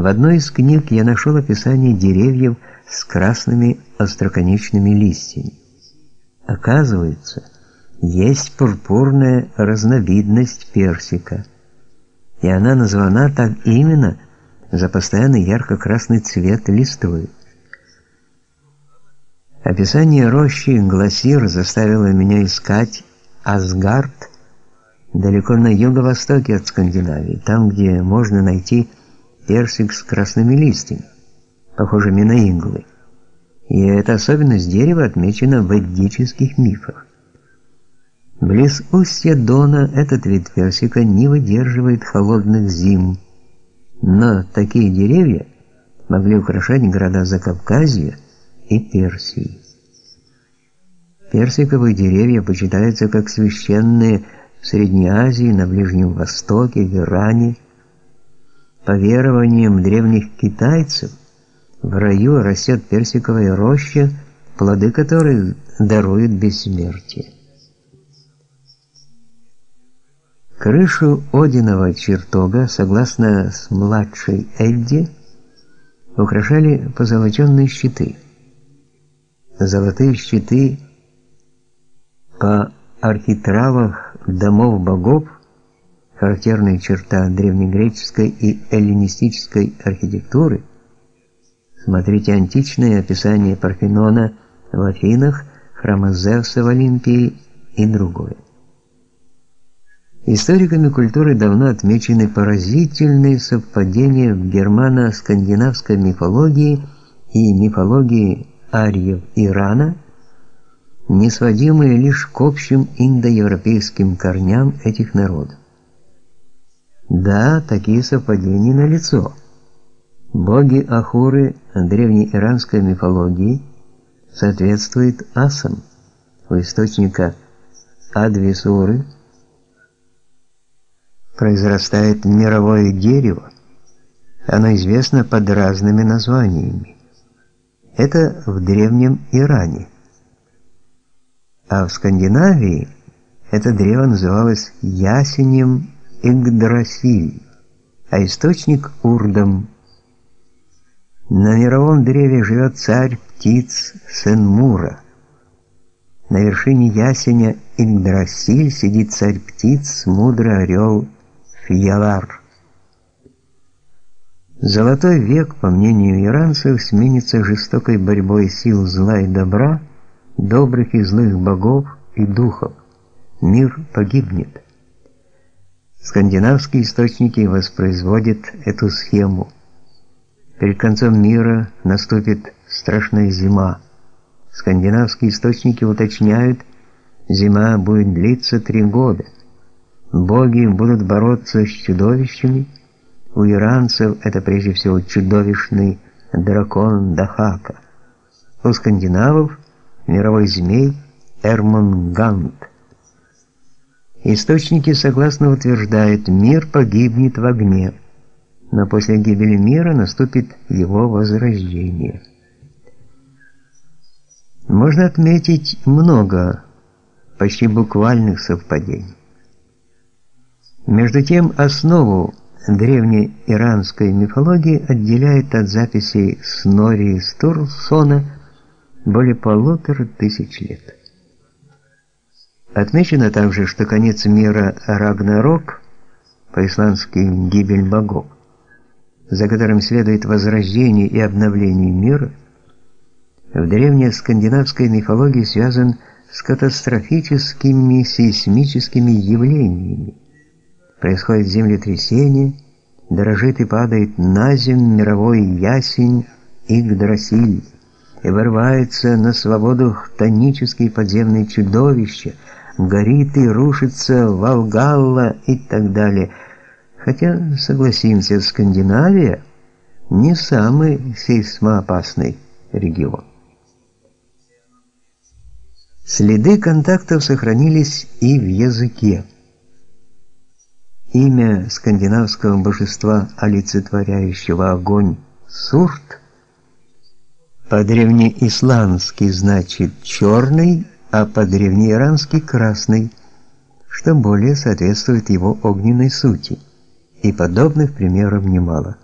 В одной из книг я нашел описание деревьев с красными остроконечными листьями. Оказывается, есть пурпурная разновидность персика, и она названа так именно за постоянно ярко-красный цвет листвы. Описание рощи Гласир заставило меня искать Асгард далеко на юго-востоке от Скандинавии, там, где можно найти персик с красными листьями, похожими на иглы. И эта особенность дерева отмечена в ведических мифах. Близ устья Дона этот вид персика не выдерживает холодных зим, но такие деревья могли украшать города Закавказья и Персии. Персиковые деревья почитаются как священные в Средней Азии, на Ближнем Востоке, в Иране. По верованиям древних китайцев, в раю растет персиковая роща, плоды которой даруют бессмертие. Крышу Одинова чертога, согласно с младшей Эдди, украшали позолоченные щиты. Золотые щиты по архитравах домов богов, характерная черта древнегреческой и эллинистической архитектуры. Смотрите античное описание Парфенона в Афинах, храма Зевса в Олимпии и другое. Историками культуры давно отмечены поразительные совпадения в германо-скандинавской мифологии и мифологии ариев Ирана – не сводимые лишь к общим индоевропейским корням этих народов. Да, такие совпадения налицо. Боги Ахуры древнеиранской мифологии соответствуют асам. У источника Адвисуры произрастает мировое дерево. Оно известно под разными названиями. Это в древнем Иране. А в Скандинавии это древо называлось ясенем Игдрасиль, а источник Урдом. На мировом древе живет царь птиц Сенмура. На вершине ясеня Игдрасиль сидит царь птиц, мудрый орел Фьялар. Золотой век, по мнению иранцев, сменится жестокой борьбой сил зла и добра, добрых и злых богов и духов. Мир погибнет. Скандинавские источники воспроизводят эту схему. Перед концом мира наступит страшная зима. Скандинавские источники уточняют, зима будет длиться три года. Боги будут бороться с чудовищами. У иранцев это прежде всего чудовищный дракон Дахака. У скандинавов мировой змей Эрмонгант. Источники согласно утверждают, мир погибнет в огне, но после гибели мира наступит его возрождение. Можно отметить много почти буквальных совпадений. Между тем, основу древней иранской мифологии отделяет от записей Снори Стурсона более полутора тысяч лет. Отмечено также, что конец мира Рагнарок, по-исландски гибель богов, за которым следует возрождение и обновление мира, в древней скандинавской мифологии связан с катастрофическими сейсмическими явлениями. Происходит землетрясение, дрожит и падает на землю мировой ясень Игдрасиль и вырывается на свободу хтонические подземные чудовища, горит и рушится Волгалла и так далее. Хотя, согласимся, Скандинавия не самый сейсмоопасный регион. Следы контактов сохранились и в языке. Имя скандинавского божества, олицетворяющего огонь, Сурт, по-древнеисландски значит «черный», а по-древнеирански «красный», что более соответствует его огненной сути. И подобных примеров немало.